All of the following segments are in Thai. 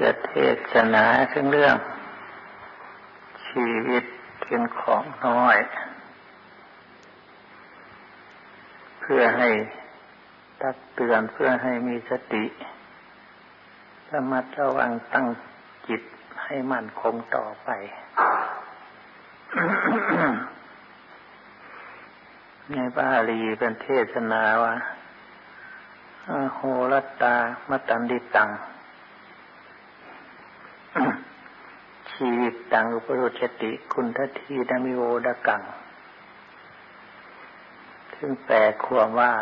จะเทศนาถึงเรื่อง ชีวิตเป็นของน้อย เพื่อให้ตักเตือนเพื่อให้มีสติระมัดระวังตั้งจิตให้มั่นคงต่อไป ในบาลีเป็นเทศนาว่าโหรตา มตันดิตัง ชีวิตตังอุปโรชติ คุณทัทีดามิโวดกังถึงแปลความว่า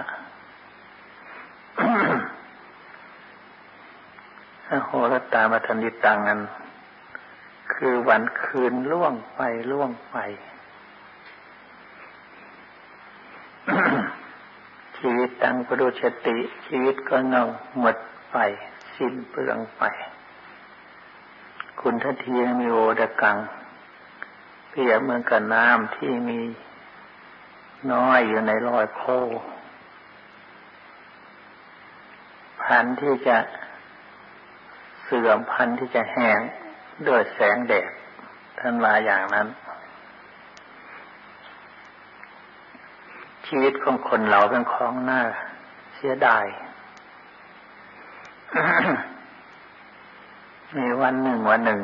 โหรตามตันดิตังนั้น คือวันคืนล่วงไปล่วงไป ชีวิตตังปรุชติ ชีวิตก็เน่าหมดไป สิ้นเปลืองไป คุณทัทีมีโอดกังเปรียบเหมือนกับน้ำที่มีน้อยอยู่ในรอยโคพันที่จะเสื่อมพันที่จะแห้งด้วยแสงแดดท่านว่าอย่างนั้น ชีวิตของคนเราเป็นของหน้าเสียดาย มีวันหนึ่งวันหนึ่ง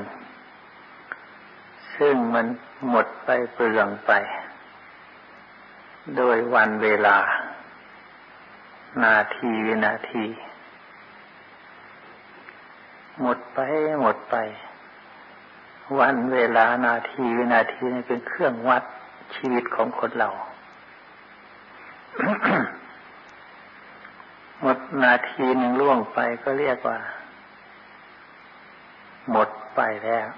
ซึ่งมันหมดไปเปลืองไป โดยวันเวลา นาทีวินาที หมดไปหมดไป วันเวลานาทีวินาทีนี่เป็นเครื่องวัดชีวิตของคนเรา หมดนาทีหนึ่งล่วงไปก็เรียกว่า หมดไปแล้ว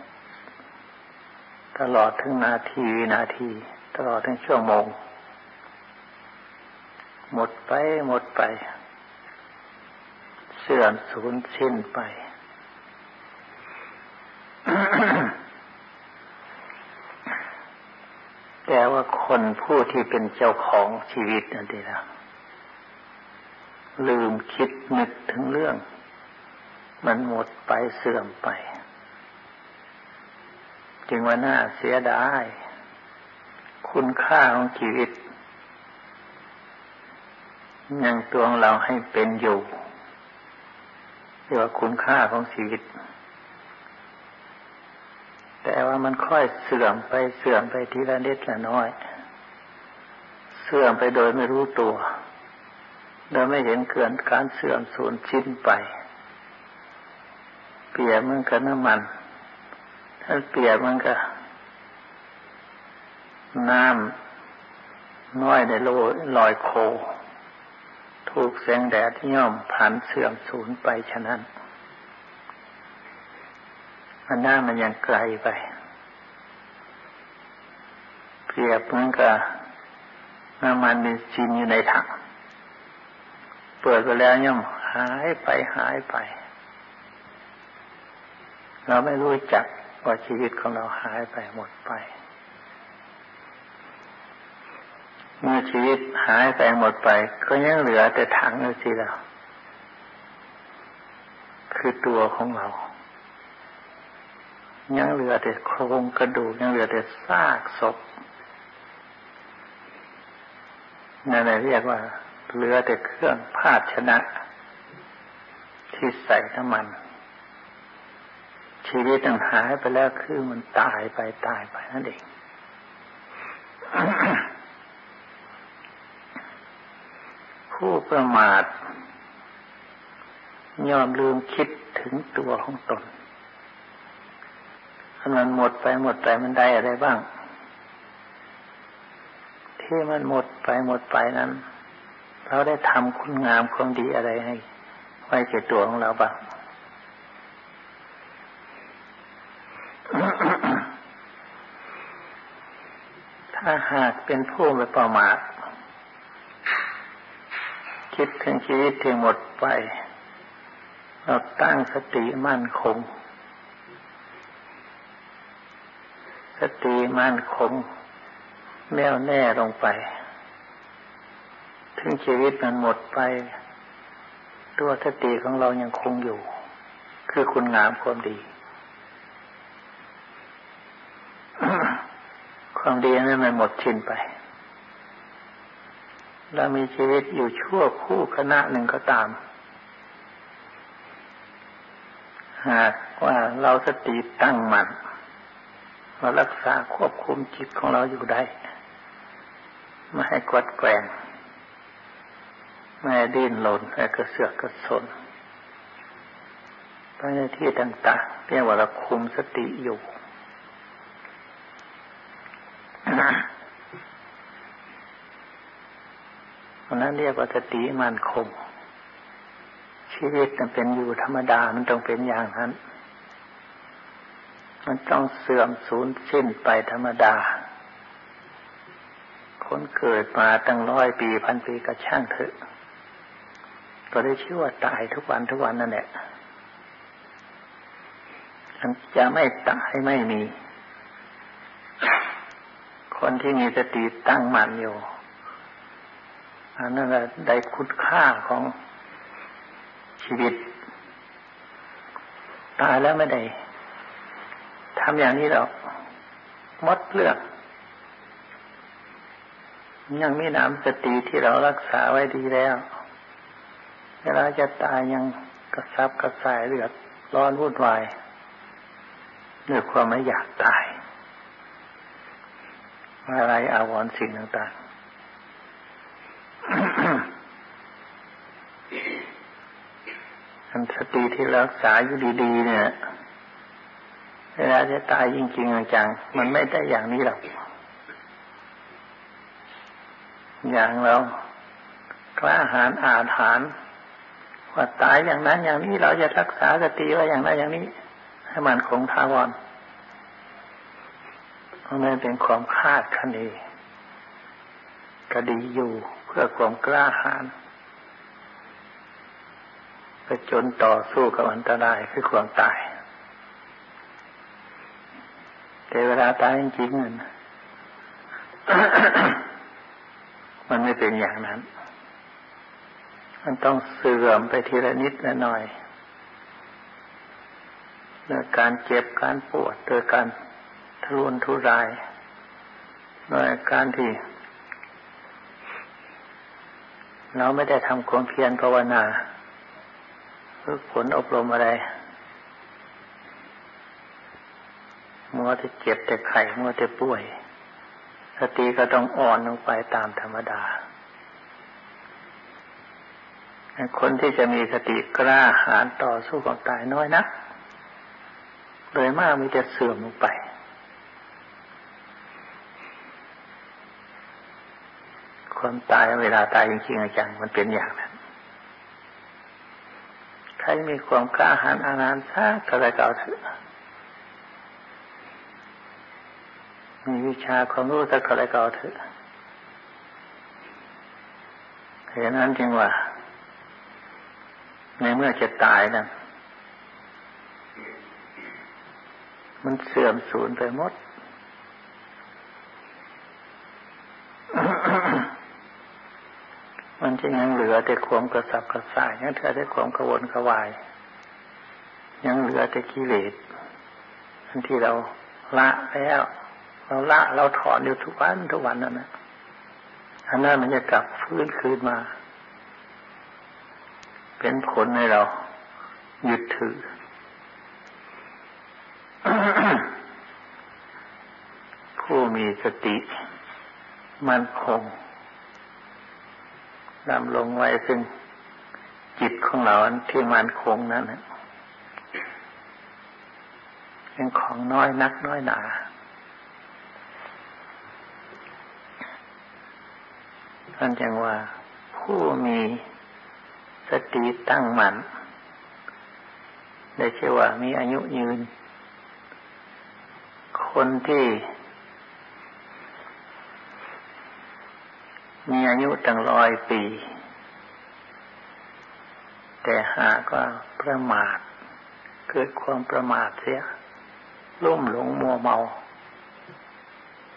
ตลอดถึงนาทีนาที ตลอดถึงชั่วโมง หมดไปหมดไป เสื่อมสูญสิ้นไปแต่ว่าคนผู้ที่เป็นเจ้าของชีวิตนั่นเองนะลืมคิดนึกถึงเรื่อง มันหมดไปเสื่อมไป จึงว่าน่าเสียดาย คุณค่าของชีวิตยังตัวเราให้เป็นอยู่เรียกว่าคุณค่าของชีวิต แต่ว่ามันค่อยเสื่อมไปเสื่อมไปทีละนิดละน้อย เสื่อมไปโดยไม่รู้ตัวโดยไม่เห็นเกินการเสื่อมสูญชิ้นไป เปียบมันกับน้ำมัน ถ้าเปรียบมันกับน้ำน้อยในโลลอยโค ถูกแสงแดดย่อมผันเสื่อมสูญไปฉะนั้นมันหน้ามันยังไกลไป เปรียบเหมือนกับน้ำมันมีจินอยู่ในถัง เปิดไปแล้วย่อมหายไปหายไป เราไม่รู้จัก ว่าชีวิตของเราหายไปหมดไป เมื่อชีวิตหายไปหมดไป ก็ยังเหลือแต่ถังนั่นสิเราคือตัวของเรา ยังเหลือแต่โครงกระดูกยังเหลือแต่ซากศพนั่นเรียกว่าเหลือแต่เครื่องภาชนะ ที่ใส่น้ำมัน ชีวิตต่างหายไปแล้วคือมันตายไปตายไปนั่นเองผู้ประมาทยอมลืมคิดถึงตัวของตนมันหมดไปหมดไปมันได้อะไรบ้าง ที่มันหมดไปหมดไปนั้น เราได้ทำคุณงามความดีอะไรให้ ไว้แก่ตัวของเราบ้าง ถ้าหากเป็นผู้ไม่ประมาทคิดถึงชีวิตที่หมดไป เราตั้งสติมั่นคง สติมั่นคง แน่วแน่ลงไป ถึงชีวิตมันหมดไป ตัวสติของเรายังคงอยู่ คือคุณงามความดี ความดีนั้นมันหมดชินไป เรามีชีวิตอยู่ชั่วคู่คณะหนึ่งก็ตาม หากว่าเราสติตั้งมัน่นมารักษาควบคุมจิตของเราอยู่ได้ ไม่ให้กวัดแกงไม่ให้ดิ้นหล่นไม่กระเสือกกระสนไปในที่ต่างๆเรียกว่าเราคุมสติอยู่ราะ นั้นเรียกว่าสติมันคง ชีวิตมันเป็นอยู่ธรรมดามันต้องเป็นอย่างนั้น มันต้องเสื่อมสูญสิ้นไปธรรมดา คนเกิดมาตั้งร้อยปีพันปีก็ช่างเถอะ ก็ได้ชื่อว่าตายทุกวันทุกวันนั่นแหละมันจะไม่ตายไม่มี คนที่มีสติตั้งมั่นอยู่ อันนั้นแหละได้คุณค่าของชีวิต ตายแล้วไม่ได้ทำอย่างนี้หรอกมดเลือก ยังมีน้ำสติที่เรารักษาไว้ดีแล้ว เวลาจะตายยังกระซับกระสายเลือดร้อนวุ่นวายด้วยความไม่อยากตายอะไรอาวรสิ่งต่าง อันสติที่รักษาอยู่ดีๆเนี่ยเวลาจะตายจริงๆจังมันไม่ได้อย่างนี้หรอกอย่างเรากล้าหาญอาถานว่าตายอย่างนั้นอย่างนี้เราจะรักษาสติไว้อย่างนั้นอย่างนี้ ให้มันคงทาวรเพราะมันเป็นความคาดคะเนก็ดีอยู่เพื่อความกล้าหาญ จนต่อสู้กับอันตรายคือความตาย แต่เวลาตายจริงๆมันไม่เป็นอย่างนั้น มันต้องเสื่อมไปทีละนิดละหน่อยโดยการเจ็บการปวดโดยการทุรนทุรายโดยการที่เราไม่ได้ทำความเพียรภาวนา ฝึกฝนอบรมอะไร มัวแต่เจ็บแต่ไข่มัวแต่ป่วย สติก็ต้องอ่อนลงไปตามธรรมดา คนที่จะมีสติกล้าหาญต่อสู้กับตายน้อยนัก โดยมากมีแต่เสื่อมลงไปความตายเวลาตายจริงๆจังมันเป็นอย่างนั้น ใครมีความกล้าหาญอานานซะก็เลยเก่าเถอะมีวิชาความรู้สักก็เลยเก่าเถอะเหตุนั้นจึงว่า ในเมื่อจะตายนั้นมันเสื่อมสูญไปหมด มันจะยังเหลือแต่ความกระสับกระส่ายยังเหลือแต่ความกระวนกระวาย ยังเหลือแต่กิเลสอันที่เราละแล้ว เราละเราถอนอยู่ทุกวันทุกวันนั่นนะอันนั้นมันจะกลับฟื้นคืนมา เป็นผลให้เรายึดถือผู้มีสติ มันคง ดำลงไว้ซึ่งจิตของเราที่มันคงนั้นเป็นของน้อยนักน้อยหนาท่านจึงว่าผู้มีสติตั้งมัน่นได้ชื่อว่ามีอายุยืน คนที่ มีอายุตั้งร้อยปี แต่หากว่าประมาท เกิดความประมาทเสียลุ่มหลงมัวเมา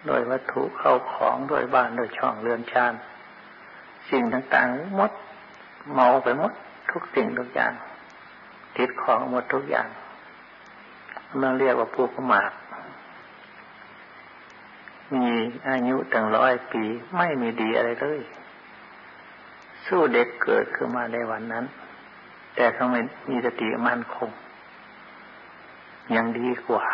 โดยวัตถุเข้าของโดยบ้านโดยช่องเรือนชานสิ่งต่างๆมด เมาไปหมดทุกสิ่งทุกอย่าง ติดของหมดทุกอย่างมันเรียกว่าผู้ประมาท มีอายุตั้งร้อยปี ไม่มีดีอะไรเลย สู้เด็กเกิดขึ้นมาในวันนั้น แต่เขาไม่มีสติมั่นคง ยังดีกว่า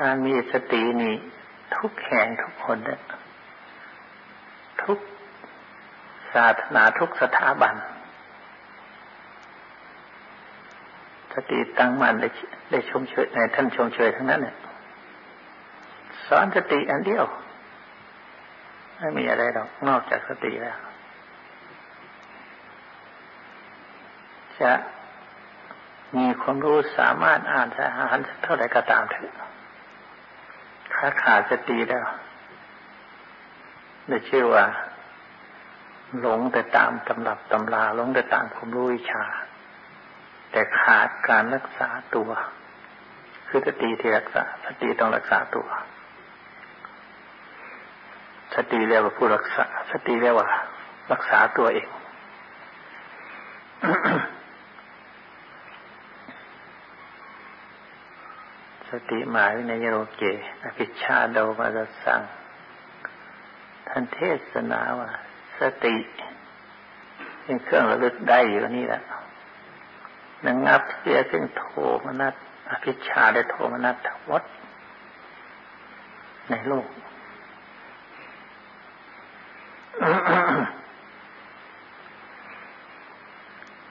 การมีสตินี่ ทุกแห่งทุกคนเนี่ยทุกศาสนาทุกสถาบัน สติตั้งมันได้ได้ชมเชยในท่านชมเชยทั้งนั้นเนี่ยสอนสติอันเดียว ไม่มีอะไรหรอกนอกจากสติแล้ว จะมีความรู้สามารถอ่านสารเท่าไหร่ก็ตามเถอะ ถ้าขาดสติแล้วได้ชื่อว่า หลงแต่ตามตำรับตำราหลงแต่ตามความรู้วิชา แต่ขาดการรักษาตัว คือสติที่รักษา สติต้องรักษาตัว สติเรียกว่าผู้รักษา สติเรียกว่า รักษาตัวเอง ติหมายในโยเกอภิชาโดมาสังท่านเทศนาว่า สติเป็นเครื่องระลึกได้อยู่นี่แหละนังงับเสียซึ่งโทมนัสอภิชาได้โทมนัสทั้งหมดในโลก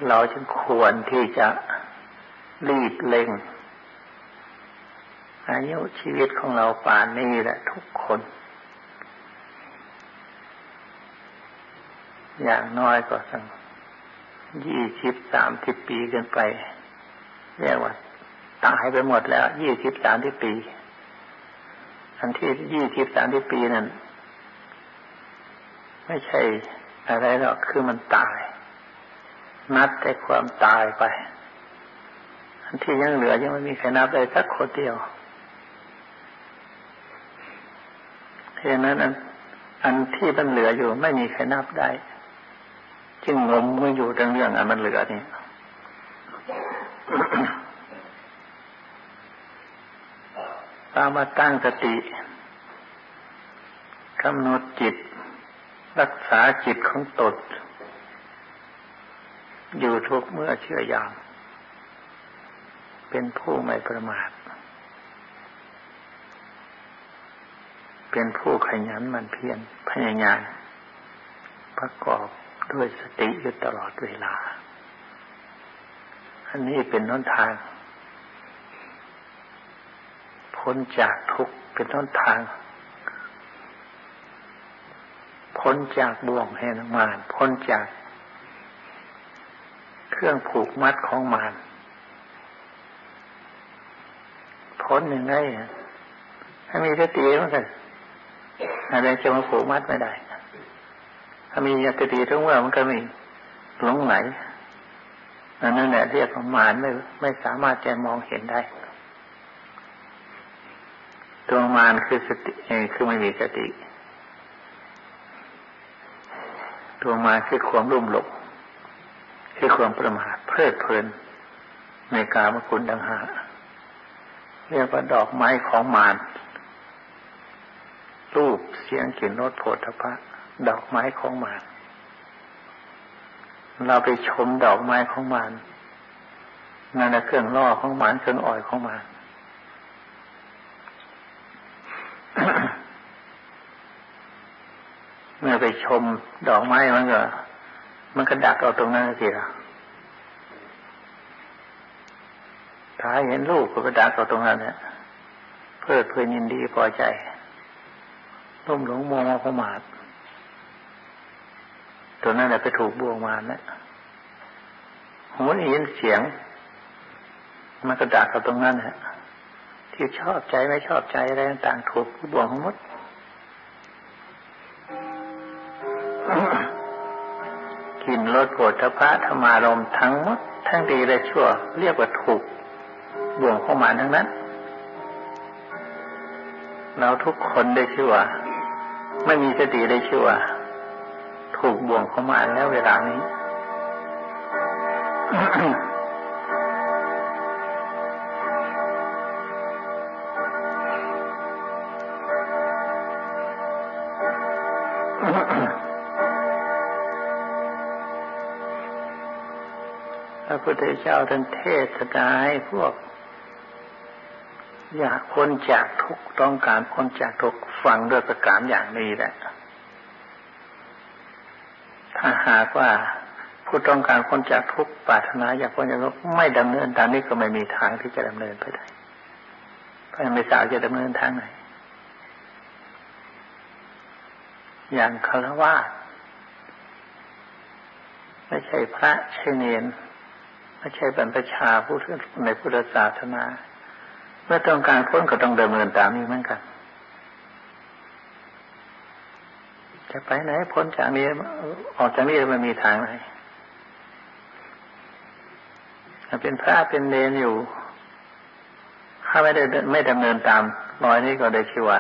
เราจึงควรที่จะรีบเร่ง อายุชีวิตของเราป่านนี้แหละทุกคน อย่างน้อยก็สังยี่สิบสามสิบปีกันไปเรียกว่าตายไปหมดแล้วยี่สิบสามสิบปี อันที่ยี่สิบสามสิบปีนั้นไม่ใช่อะไรหรอกคือมันตาย นับแต่ความตายไป อันที่ยังเหลือยังไม่มีใครนับเลยสักคนเดียว เพราะนั้นอันที่มันเหลืออยู่ไม่มีใครนับได้ จึงงมม่ออยู่เรื่องเรื่องอันมันเหลือนี่ตามมาตั้งสติกำหนดจิต รักษาจิตของตนอยู่ทุกเมื่อเชื่อยาม เป็นผู้ไม่ประมาท เป็นผู้ขยันมันเพียรพยายามประกอบด้วยสติอยู่ตลอดเวลา อันนี้เป็นน้นทาง พ้นจากทุกข์เป็นน้นทาง พ้นจากบ่วงแห่งมารพ้นจาก เครื่องผูกมัดของมารพ้นยังไงให้มีสติมันกัน อะไรจะมาผูกมัดไม่ได้ ถ้ามียติทั้งว่ามันก็ม่หลงไหลอันนั้นแหละเรียกว่ามารไม่ไม่สามารถจะมองเห็นได้ ตัวมารคือสติคือไม่มีสติ ตัวมารคือความรุ่มหลงคือความประมาทเพลิดเพลิน ในกามคุณดังหา เรียกว่าดอกไม้ของมาร เสียงกลิ่นรสโผฏฐพะดอกไม้ของมันเราไปชมดอกไม้ของมันนั่นแหละเครื่องล่อของมันเครื่องอ่อยของมันเมื่อไปชมดอกไม้มันก็ มันก็ดักเอาตรงนั้นสิละถ้าเห็นลูกก็ไปดักเอาตรงนั้นเนี่ยเพื่อเพื่อยินดีพอใจ ร่มหลงมัวมาประมาทตัวนั้นแหละไปถูกบ่วงมานะหูได้ยินเสียง มันก็ดักกับตรงนั้นฮะที่ชอบใจไม่ชอบใจอะไรต่างๆถูกบ่วงหมดกินรสโผฏฐพะธรรมารมทั้งหมด ทั้งดีและชั่ว เรียกว่าถูกบ่วงเข้ามาทั้งนั้น เราทุกคนได้ชื่อว่า ไม่มีสติได้ชื่อว่าถูกบ่วงเข้ามาแล้วเวลานี้ พระพุทธเจ้าท่านเทศนาให้พวก อยากพ้นจากทุกต้องการพ้นจากทุกฟังด้วยประการอย่างนี้แหละ ถ้าหากว่าผู้ต้องการพ้นจากทุกปรารถนาอยากพ้นจากทุกไม่ดำเนินตามนี้ก็ไม่มีทางที่จะดำเนินไปได้เพราะไม่ทราบจะดำเนินทางไหน อย่างคารวะไม่ใช่พระใช่เนนไม่ใช่บรรพชาผู้ในพุทธศาสนา เมื่อต้องการพ้นก็ต้องดำเนินตามนี้เหมือนกัน จะไปไหนพ้นจากนี้ออกจากนี้มันมีทางไหนเป็นพระเป็นเนนอยู่ถ้าไม่ได้ไม่ดำเนินตามรอยนี้ก็ได้ชื่อว่า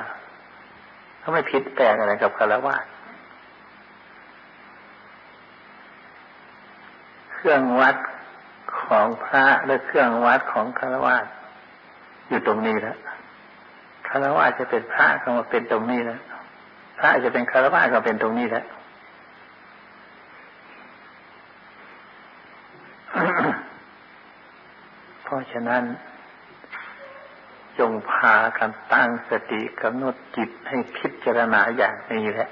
เขาไม่ผิดแปลกอะไรกับคารวะเครื่องวัดของพระและเครื่องวัดของคารวะ อยู่ตรงนี้แล้วคารวะจะเป็นพระก็มาเป็นตรงนี้แล้วพระจะเป็นคารวะก็เป็นตรงนี้แล้วเพราะฉะนั้น จงพากันตั้งสติกำหนดจิตให้พิจารณาอย่างนี้แหละ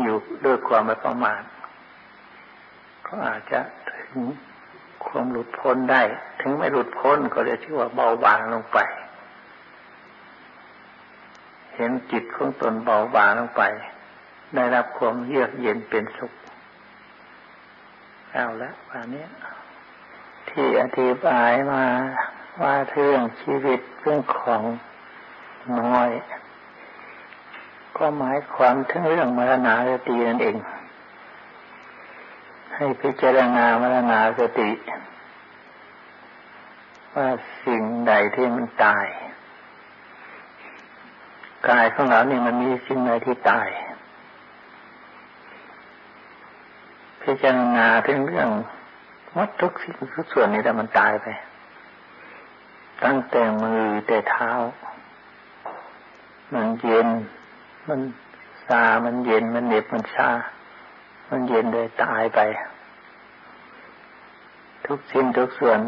อยู่ด้วยความไม่ประมาทก็อาจจะถึง ความหลุดพ้นได้ ถึงไม่หลุดพ้นก็จะชื่อว่าเบาบางลงไป เห็นจิตของตนเบาบางลงไป ได้รับความเยือกเย็นเป็นสุขเอาละวันนี้ที่อธิบายมาว่าเรื่องชีวิตเรื่องของน้อย ก็หมายความถึงเรื่องมรณาสตินั่นเอง ให้พิจารณามรณาสติ ว่าสิ่งใดที่มันตาย กายของเราเนี่ยมันมีสิ่งใดที่ตาย พิจารณาถึงเรื่องวัดทุกสิ่งทุกส่วนนี้แต่มันตายไป ตั้งแต่มือแต่เท้า มันเย็น มันซา มันเย็น มันเหน็บ มันชา มันเย็นเลยตายไป ทุกสิ่งทุกส่วน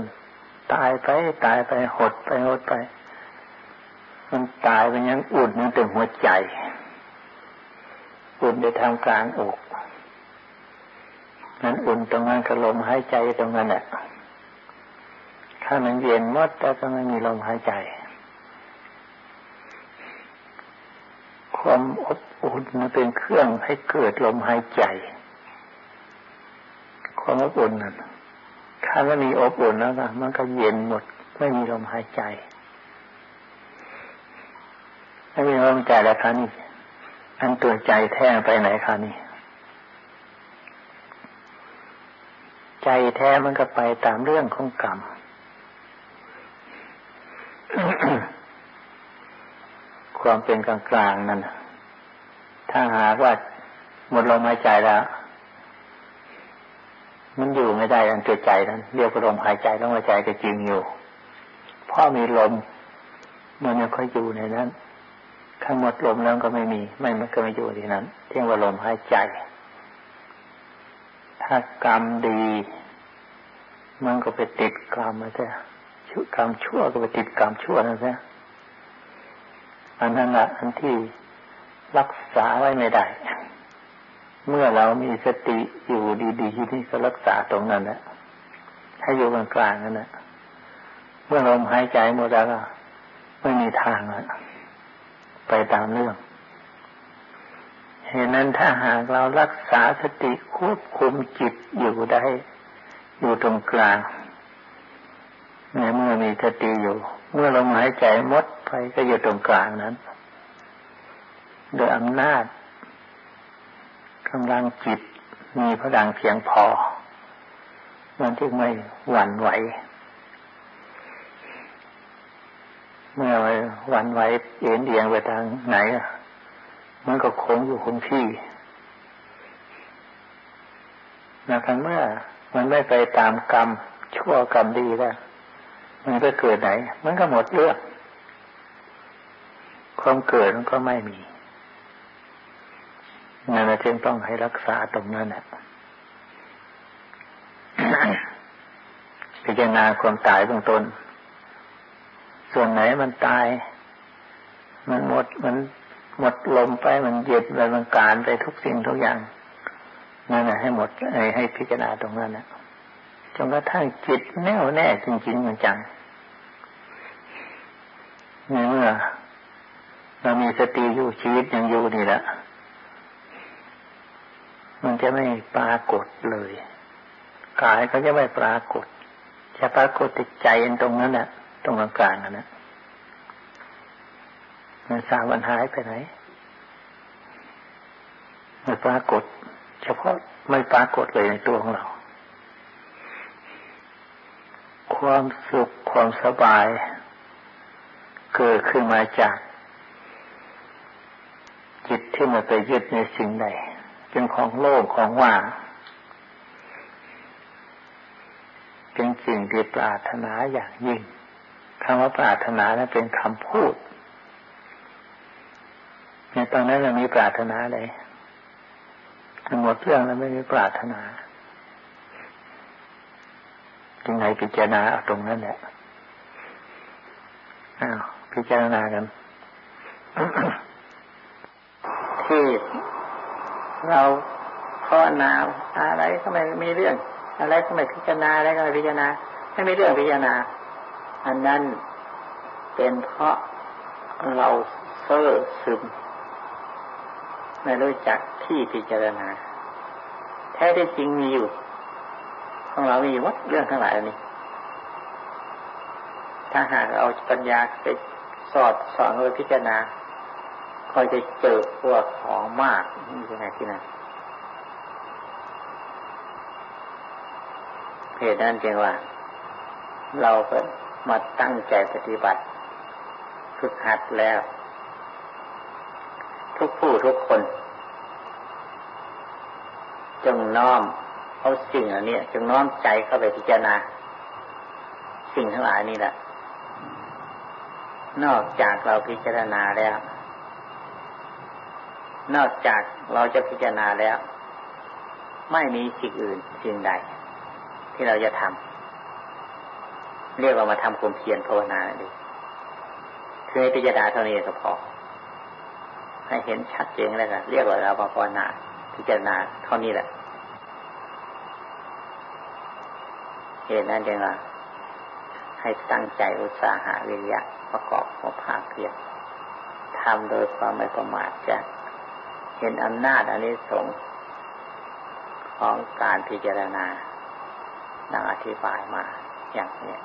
ตายไปตายไปหดไปหดไป มันตายไปยังอุ่นมันเต็มหัวใจ อุ่นในทางกลางอกนั้นอุ่นตรงนั้นก็ลมหายใจตรงนั้นแหละถ้ามันเย็นมดแต่ก็ไม่มีลมหายใจ ความอบอุ่นมันเป็นเครื่องให้เกิดลมหายใจ ความอบอุ่นนั้น ถ้าไม่มีอบอุ่นแล้วนะมันก็เย็นหมด ไม่มีลมหายใจไม่มีลมหายใจแล้วค่ะนี่อันตัวใจแท้ไปไหนคะนี่ใจแท้มันก็ไปตามเรื่องของกรรมความเป็นกลางกลางนั่นถ้าหากว่าหมดลมหายใจแล้ว มันอยู่ไม่ได้อันตัวใจนั้นเรียกว่าลมหายใจลมหายใจก็จริงอยู่เพราะมีลมมันยังค่อยอยู่ในนั้นข้างหมดลมแล้วก็ไม่มี ไม่มันก็ไม่อยู่ที่นั้นเรียกว่าลมหายใจ ถ้ากรรมดี มันก็ไปติดกรรมมาใช่ชั่วกรรมชั่วก็ไปติดกรรมชั่วนั่นใช่อันนั้นแหละอันที่รักษาไว้ไม่ได้ เมื่อเรามีสติอยู่ดีๆที่ก็รักษาตรงนั้นแหละให้อยู่กลางกลางนั่นแหละเมื่อลมหายใจหมดแล้วไม่มีทางแล้วไปตามเรื่องเหตุนั้นถ้าหากเรารักษาสติควบคุมจิตอยู่ได้ อยู่ตรงกลางเมื่อมีสติอยู่ เมื่อลมหายใจมดไปก็อยู่ตรงกลางนั้น โดยอำนาจ กำลังจิตมีพลังเพียงพอ มันที่ไม่หวั่นไหว เมื่อหวั่นไหวเอ็นเอียงไปทางไหน มันก็คงอยู่คงที่นะครับเมื่อมันไม่ไปตามกรรม ชั่วกรรมดีแล้ว มันก็เกิดไหน มันก็หมดเรื่อง ความเกิดมันก็ไม่มี นั่นจึงต้องให้รักษาตรงนั้นแหละพิจารณาความตายเบื้องต้น ส่วนไหนมันตาย มันหมด มันหมดลมไป มันเย็ดไป มันการไปทุกสิ่งทุกอย่าง นั่นแหละให้หมดให้ให้พิจารณาตรงนั้นนะจนกระทั่งจิตแน่วแน่จริงๆจังในเมื่อเรามีสติอยู่ชีวิตยังอยู่นี่แหละ มันจะไม่ปรากฏเลยกายก็จะไม่ปรากฏ จะปรากฏติดใจตรงนั้นแหละตรงกลางๆนั่นแหละมันสาวันหายไปไหนไม่ปรากฏ เฉพาะไม่ปรากฏเลยในตัวของเรา ความสุขความสบาย เกิดขึ้นมาจาก จิตที่มันไปยึดในสิ่งใด เป็นของโลกของว่างเป็นสิ่งที่ปรารถนาอย่างยิ่งคำว่าปรารถนานั้นเป็นคำพูดในตอนนั้นเรามีปรารถนาเลยหมดเรื่องแล้วไม่มีปรารถนาจึงไงพิจารณาเอาตรงนั้นแหละอ้าวพิจารณากันที่ เราภาวนาอะไรก็ไม่มีเรื่อง อะไรก็ไม่พิจารณาอะไรก็ไม่พิจารณาไม่มีเรื่องพิจารณา อันนั้นเป็นเพราะเราเซ่อซึมไม่รู้จักที่พิจารณา แท้ที่จริงมีอยู่ ของเรามีอยู่วัดเรื่องทั้งหลายนี้ถ้าหากเอาปัญญาไปสอดสอนโดยพิจารณา คอยจะเจอพวกของมากนี่ยังไงที่นั่นเหตุนั้นจึงว่า เราก็มาตั้งใจปฏิบัติฝึกหัดแล้ว ทุกผู้ทุกคน จงน้อมเอาสิ่งอันนี้จงน้อมใจเข้าไปพิจารณา สิ่งทั้งหลายนี่แหละนอกจากเราพิจารณาแล้ว นอกจากเราจะพิจารณาแล้ว ไม่มีสิ่งอื่นสิ่งใด ที่เราจะทำเรียกว่ามาทำความเพียรภาวนาดิคือให้พิจารณาเท่านี้ก็พอให้เห็นชัดเจนแล้วกันเรียกว่าเราภาวนาพิจารณาเท่านี้แหละเหตุนั้นจึงว่าให้ตั้งใจอุตสาหะวิริยะประกอบความภาคเพียรทำโดยความไม่ประมาทจะ เห็นอำนาจอันนี้สงของการพิจารณาดังอธิบายมาอย่างนี้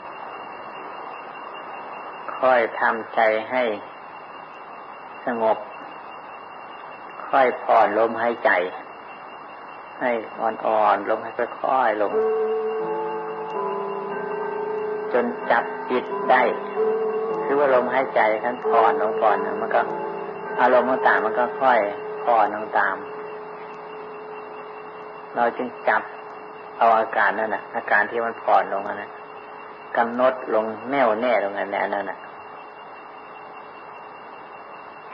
ค่อยทำใจให้สงบ ค่อยผ่อนลมหายใจ ให้อ่อนๆลมให้ค่อยๆลง จนจับจิตได้คือว่าลมหายใจขั้นผ่อนลงก่อนมันก็ อารมณ์ต่างมันก็ค่อย พ่อน้องตาม เราจึงจับเอาอาการนั่นนะอาการที่มันผ่อนลงนะกำหนดลงแน่วแน่ลงนั่นแหละนั่นนะ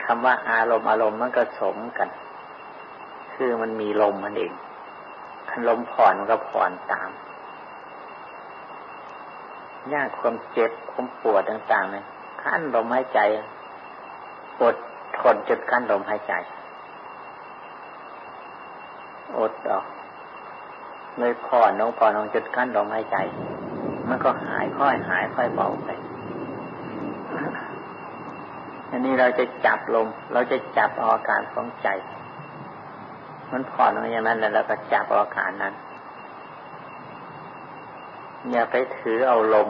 คำว่าอารมณ์อารมณ์มันก็สมกัน คือมันมีลมมันเองคันลมผ่อนมันก็ผ่อนตามยากความเจ็บความปวดต่างๆเนี่ยขั้นลมหายใจอดทนจนขั้นลมหายใจ อดออกเลยผ่อนลงผ่อนลงจนกั้นลมหายใจ มันก็หายค่อยหายค่อยเบาไปอันนี้เราจะจับลม เราจะจับอาการของใจ มันผ่อนลงอย่างนั้นแล้วเราก็จับอาการนั้น อย่าไปถือเอาลม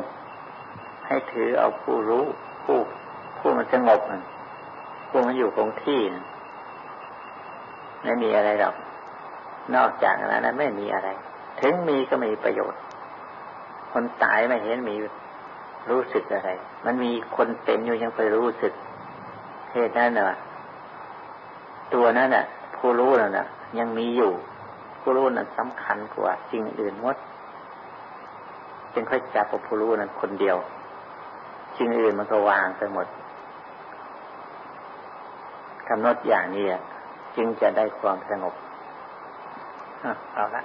ให้ถือเอาผู้รู้ ผู้ผู้มันสงบผู้มันอยู่คงที่ไม่มีอะไรหรอก นอกจากนั้นไม่มีอะไร ถึงมีก็ไม่มีประโยชน์ คนตายไม่เห็นมีรู้สึกอะไร มันมีคนเป็นอยู่ยังไปรู้สึกเหตุนั้นน่ะ ตัวนั้นน่ะ ผู้รู้นั่นน่ะยังมีอยู่ ผู้รู้นั้นสำคัญกว่าสิ่งอื่นหมดจึงค่อยจับผู้รู้นั้นคนเดียวสิ่งอื่นมันก็วางไปหมดกำหนดอย่างนี้จึงจะได้ความสงบ เอาละ